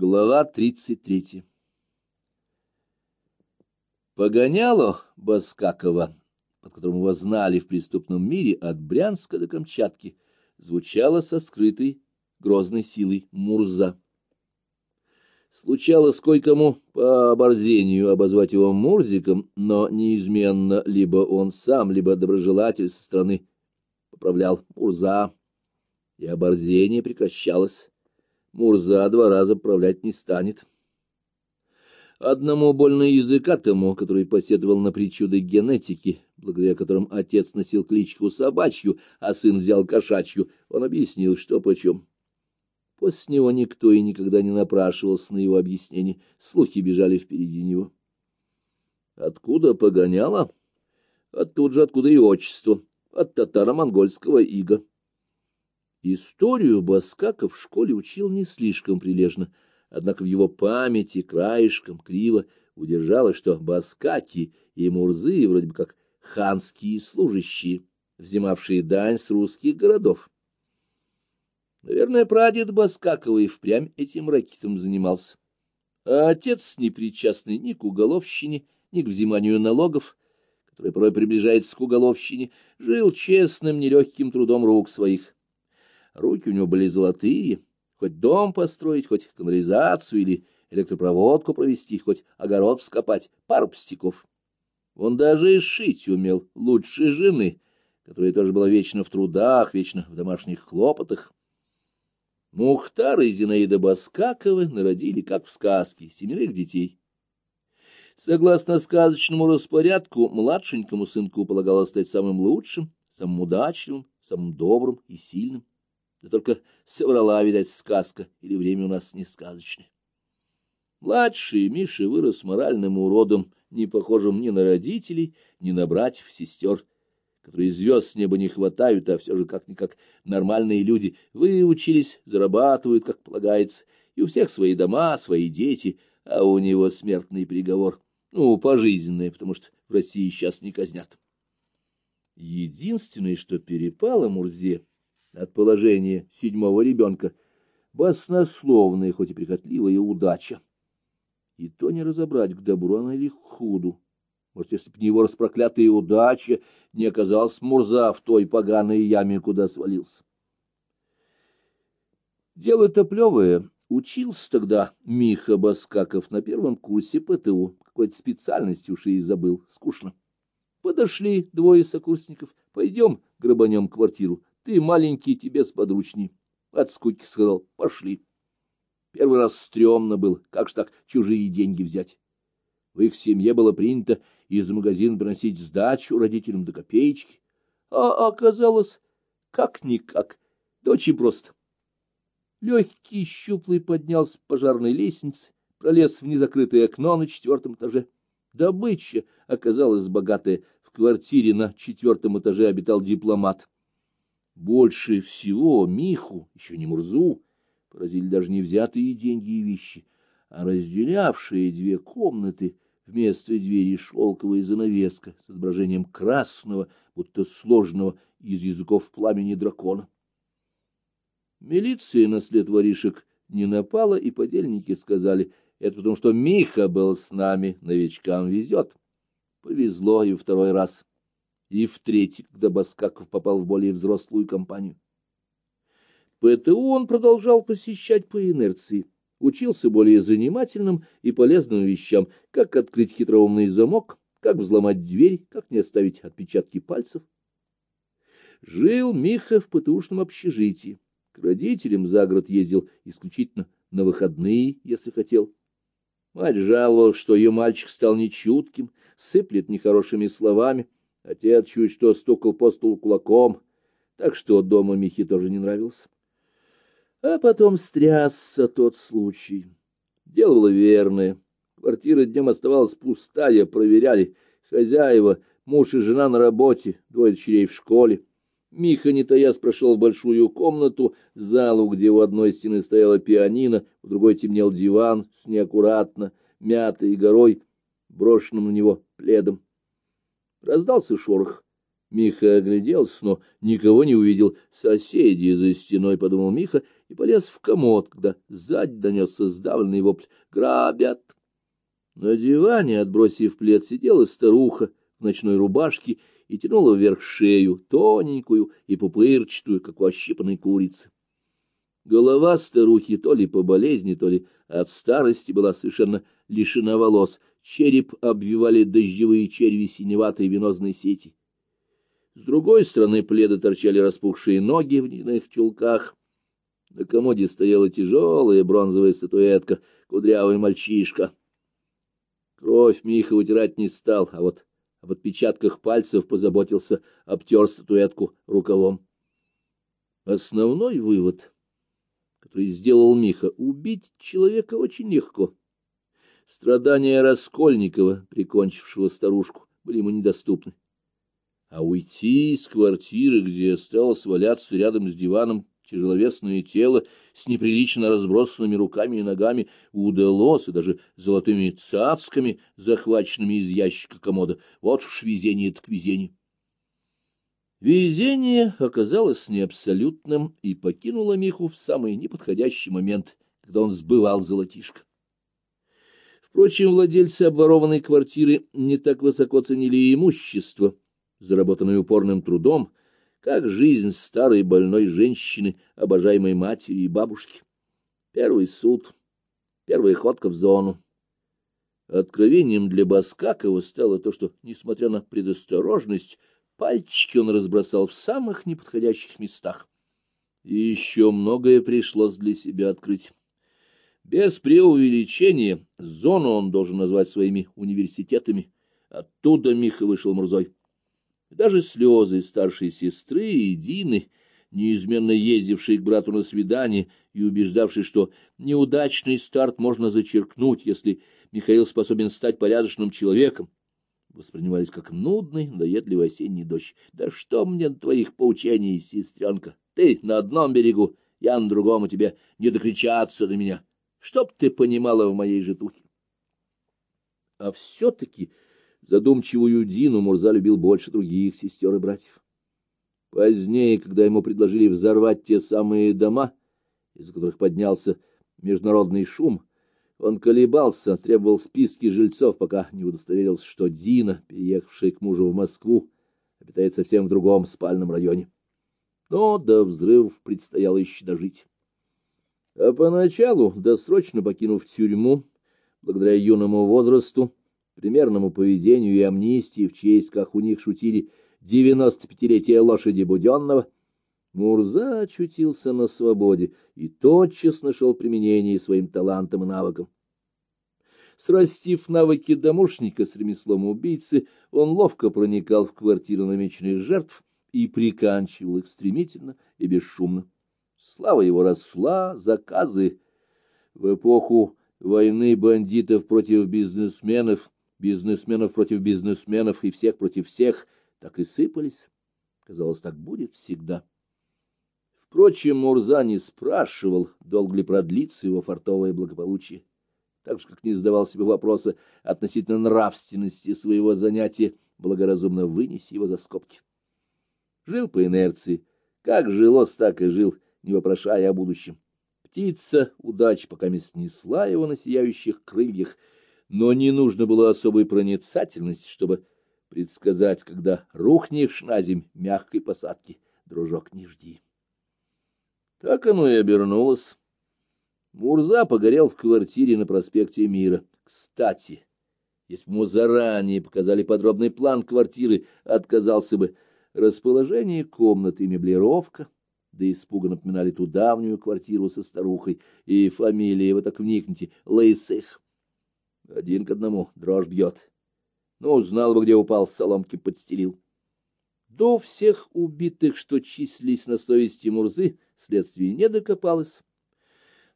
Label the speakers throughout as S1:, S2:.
S1: Глава 33 Погоняло Баскакова, под которым его знали в преступном мире от Брянска до Камчатки, звучало со скрытой грозной силой Мурза. Случалось кое-кому по оборзению обозвать его Мурзиком, но неизменно либо он сам, либо доброжелатель со стороны поправлял Мурза, и оборзение прекращалось. Мурза два раза правлять не станет. Одному больно языка тому, который посетовал на причуды генетики, благодаря которым отец носил кличку собачью, а сын взял кошачью, он объяснил, что почем. После него никто и никогда не напрашивался на его объяснение, слухи бежали впереди него. Откуда погоняло? Оттуда же, откуда и отчество, от татаро-монгольского ига. Историю Баскаков в школе учил не слишком прилежно, однако в его памяти краешком криво удержалось, что Баскаки и Мурзы вроде бы как ханские служащие, взимавшие дань с русских городов. Наверное, прадед Баскакова и впрямь этим ракетом занимался. А отец не причастный ни к уголовщине, ни к взиманию налогов, который порой приближается к уголовщине, жил честным, нелегким трудом рук своих. Руки у него были золотые, хоть дом построить, хоть канализацию или электропроводку провести, хоть огород вскопать, пару пустяков. Он даже и шить умел лучше жены, которая тоже была вечно в трудах, вечно в домашних хлопотах. Мухтар и Зинаида Баскаковы народили, как в сказке, семерых детей. Согласно сказочному распорядку, младшенькому сынку полагалось стать самым лучшим, самым удачливым, самым добрым и сильным. Да только соврала, видать, сказка, или время у нас не сказочное. Младший Миша вырос моральным уродом, не похожим ни на родителей, ни на братьев-сестер, которые звезд с неба не хватают, а все же как-никак нормальные люди выучились, зарабатывают, как полагается, и у всех свои дома, свои дети, а у него смертный приговор, ну, пожизненный, потому что в России сейчас не казнят. Единственное, что перепало Мурзе — от положения седьмого ребенка, баснословная, хоть и прихотливая удача. И то не разобрать, к добру она или к худу. Может, если б не его распроклятая удача, не оказался Мурза в той поганой яме, куда свалился. Дело-то плевое. Учился тогда Миха Баскаков на первом курсе ПТУ. Какой-то специальности уж и забыл. Скучно. Подошли двое сокурсников. Пойдем грабанем квартиру. Ты маленький, тебе сподручней. От скуки сказал, пошли. Первый раз стрёмно был, как ж так чужие деньги взять. В их семье было принято из магазина приносить сдачу родителям до копеечки. А оказалось, как-никак, да очень просто. Легкий, щуплый поднялся с пожарной лестницы, пролез в незакрытое окно на четвертом этаже. Добыча оказалась богатая. В квартире на четвертом этаже обитал дипломат. Больше всего Миху, еще не Мурзу, поразили даже не взятые деньги и вещи, а разделявшие две комнаты вместо двери шелковая занавеска с изображением красного, будто сложного из языков пламени дракона. Милиция на след воришек не напала, и подельники сказали, это потому что Миха был с нами, новичкам везет. Повезло и второй раз и в-третьих, когда Баскаков попал в более взрослую компанию. ПТУ он продолжал посещать по инерции, учился более занимательным и полезным вещам, как открыть хитроумный замок, как взломать дверь, как не оставить отпечатки пальцев. Жил Миха в ПТУшном общежитии. К родителям за город ездил исключительно на выходные, если хотел. Мать жаловалась, что ее мальчик стал нечутким, сыплет нехорошими словами, Отец чуть что стукал по столу кулаком, так что дома Михе тоже не нравился. А потом стрясся тот случай. Дело было верное. Квартира днем оставалась пустая, проверяли. Хозяева, муж и жена на работе, двое дочерей в школе. Миха, не таясь, прошел в большую комнату, залу, где у одной стены стояла пианино, у другой темнел диван с неаккуратно, мятой горой, брошенным на него пледом. Раздался шорох. Миха огляделся, но никого не увидел. Соседи за стеной, — подумал Миха, и полез в комод, когда сзади донесся сдавленный вопль «Грабят!». На диване, отбросив плед, сидела старуха в ночной рубашке и тянула вверх шею, тоненькую и пупырчатую, как у ощипанной курицы. Голова старухи то ли по болезни, то ли от старости была совершенно лишена волос, череп обвивали дождевые черви синеватой венозной сети. С другой стороны пледа торчали распухшие ноги в льняных чулках. На комоде стояла тяжелая бронзовая статуэтка, кудрявый мальчишка. Кровь Миха вытирать не стал, а вот об отпечатках пальцев позаботился, обтер статуэтку рукавом. Основной вывод, который сделал Миха, убить человека очень легко. Страдания Раскольникова, прикончившего старушку, были ему недоступны. А уйти из квартиры, где осталось валяться рядом с диваном тяжеловесное тело с неприлично разбросанными руками и ногами, удалось, и даже золотыми цацками, захваченными из ящика комода. Вот уж везение так везение. Везение оказалось не абсолютным и покинуло Миху в самый неподходящий момент, когда он сбывал золотишко. Впрочем, владельцы обворованной квартиры не так высоко ценили имущество, заработанное упорным трудом, как жизнь старой больной женщины, обожаемой матери и бабушки. Первый суд, первая ходка в зону. Откровением для Баскакова стало то, что, несмотря на предосторожность, пальчики он разбросал в самых неподходящих местах. И еще многое пришлось для себя открыть. Без преувеличения зону он должен назвать своими университетами. Оттуда Миха вышел Мурзой. Даже слезы старшей сестры и Дины, неизменно ездившей к брату на свидание и убеждавшей, что неудачный старт можно зачеркнуть, если Михаил способен стать порядочным человеком, воспринимались как нудный, надоедливый осенний дождь. Да что мне твоих поучений, сестренка? Ты на одном берегу, я на другом, и тебе не докричаться до меня. Чтоб ты понимала в моей житухе. А все-таки Задумчивую Дину Мурза любил больше других сестер и братьев. Позднее, когда ему предложили взорвать те самые дома, из которых поднялся международный шум, он колебался, требовал списки жильцов, пока не удостоверился, что Дина, переехавшая к мужу в Москву, обитает совсем в другом спальном районе. Но до взрывов предстояло еще дожить. А поначалу, досрочно покинув тюрьму, благодаря юному возрасту, примерному поведению и амнистии в честь, как у них шутили, девяносто-пятилетия лошади Буденного, Мурза очутился на свободе и тотчас нашел применение своим талантам и навыкам. Срастив навыки домушника с ремеслом убийцы, он ловко проникал в квартиры намеченных жертв и приканчивал их стремительно и бесшумно. Слава его росла, заказы. В эпоху войны бандитов против бизнесменов бизнесменов против бизнесменов и всех против всех, так и сыпались. Казалось, так будет всегда. Впрочем, Мурза не спрашивал, долго ли продлится его фартовое благополучие, так же, как не задавал себе вопроса относительно нравственности своего занятия, благоразумно вынеси его за скобки. Жил по инерции, как жилось, так и жил, не вопрошая о будущем. Птица удачи пока не снесла его на сияющих крыльях, но не нужно было особой проницательности, чтобы предсказать, когда рухнешь на земь мягкой посадки, дружок, не жди. Так оно и обернулось. Мурза погорел в квартире на проспекте Мира. Кстати, если бы ему заранее показали подробный план квартиры, отказался бы. Расположение комнаты и меблировка, да испуга напоминали ту давнюю квартиру со старухой, и фамилия, вы так вникните, Лысых. Один к одному, дрожь бьет. Ну, знал бы, где упал, соломки подстелил. До всех убитых, что числились на совести Мурзы, следствие не докопалось.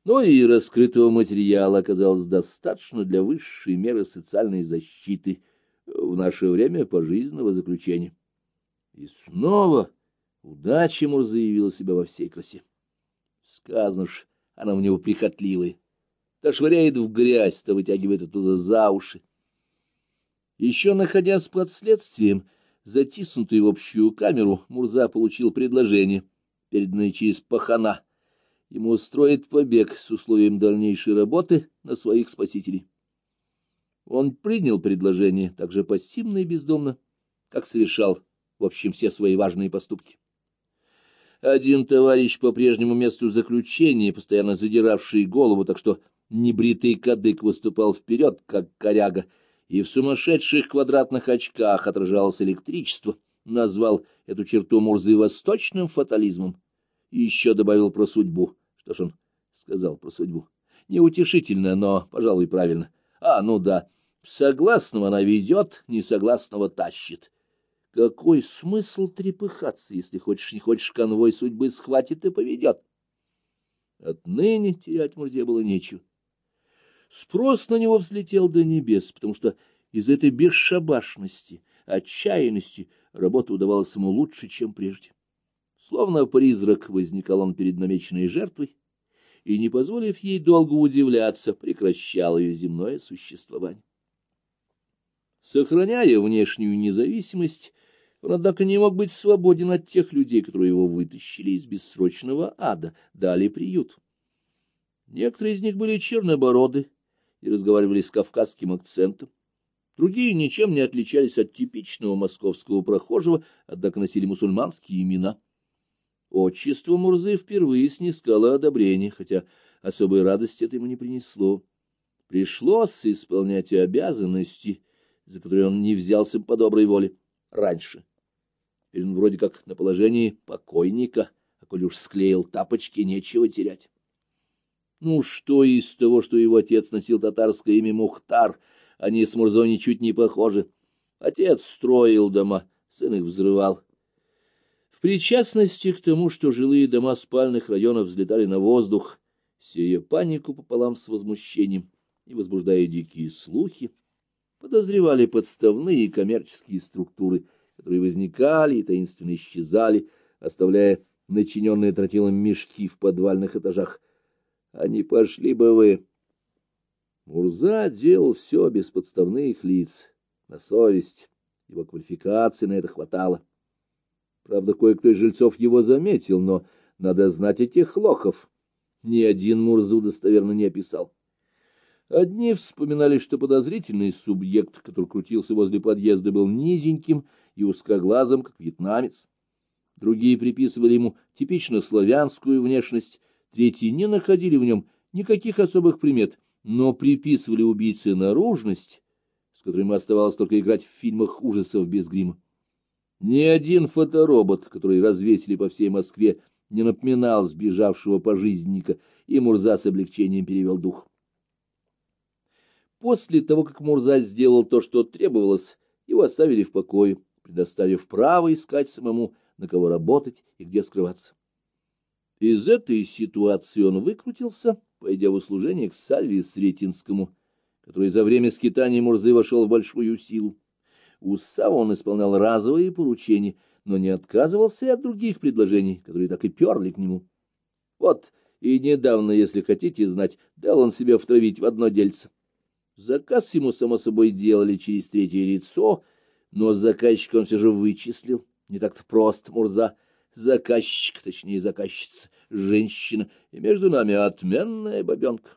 S1: Но и раскрытого материала оказалось достаточно для высшей меры социальной защиты в наше время пожизненного заключения. И снова удача Мурзы явила себя во всей красе. Сказано ж, она у него прихотливая то швыряет в грязь, то вытягивает оттуда за уши. Еще находясь под следствием, затиснутый в общую камеру, Мурза получил предложение, переданное через пахана, ему устроит побег с условием дальнейшей работы на своих спасителей. Он принял предложение так же пассивно и бездомно, как совершал, в общем, все свои важные поступки. Один товарищ по прежнему месту заключения, постоянно задиравший голову, так что небритый кадык выступал вперед, как коряга, и в сумасшедших квадратных очках отражалось электричество, назвал эту черту Мурзы восточным фатализмом и еще добавил про судьбу. Что ж он сказал про судьбу? Неутешительно, но, пожалуй, правильно. А, ну да, согласного она ведет, несогласного тащит. Какой смысл трепыхаться, если хочешь не хочешь, конвой судьбы схватит и поведет? Отныне терять Мурзе было нечего. Спрос на него взлетел до небес, потому что из этой бесшабашности, отчаянности работа удавалась ему лучше, чем прежде. Словно призрак возникал он перед намеченной жертвой, и, не позволив ей долго удивляться, прекращал ее земное существование. Сохраняя внешнюю независимость, он, однако, не мог быть свободен от тех людей, которые его вытащили из бессрочного ада, дали приют. Некоторые из них были чернобороды и разговаривали с кавказским акцентом. Другие ничем не отличались от типичного московского прохожего, однако носили мусульманские имена. Отчество Мурзы впервые снискало одобрение, хотя особой радости это ему не принесло. Пришлось исполнять обязанности, за которые он не взялся по доброй воле раньше. Теперь он вроде как на положении покойника, а коль уж склеил тапочки, нечего терять. Ну, что из того, что его отец носил татарское имя Мухтар, они с Мурзой ничуть не похожи. Отец строил дома, сын их взрывал. В причастности к тому, что жилые дома спальных районов взлетали на воздух, сея панику пополам с возмущением и возбуждая дикие слухи, подозревали подставные коммерческие структуры — которые возникали и таинственно исчезали, оставляя начиненные тротилом мешки в подвальных этажах. А не пошли бы вы. Мурза делал все без подставных лиц, на совесть, его квалификации на это хватало. Правда, кое-кто из жильцов его заметил, но надо знать этих лохов. Ни один Мурзу достоверно не описал. Одни вспоминали, что подозрительный субъект, который крутился возле подъезда, был низеньким и узкоглазым, как вьетнамец. Другие приписывали ему типично славянскую внешность, третьи не находили в нем никаких особых примет, но приписывали убийце наружность, с которой ему оставалось только играть в фильмах ужасов без грима. Ни один фоторобот, который развесили по всей Москве, не напоминал сбежавшего пожизненника, и Мурза с облегчением перевел дух. После того, как Мурза сделал то, что требовалось, его оставили в покое предоставив право искать самому, на кого работать и где скрываться. Из этой ситуации он выкрутился, пойдя в услужение к Сальве Сретенскому, который за время скитания Мурзы вошел в большую силу. У Сава он исполнял разовые поручения, но не отказывался и от других предложений, которые так и перли к нему. Вот и недавно, если хотите знать, дал он себя втравить в одно дельце. Заказ ему, само собой, делали через третье лицо, но заказчика он все же вычислил. Не так-то прост, Мурза. Заказчик, точнее заказчица, женщина, и между нами отменная бабенка.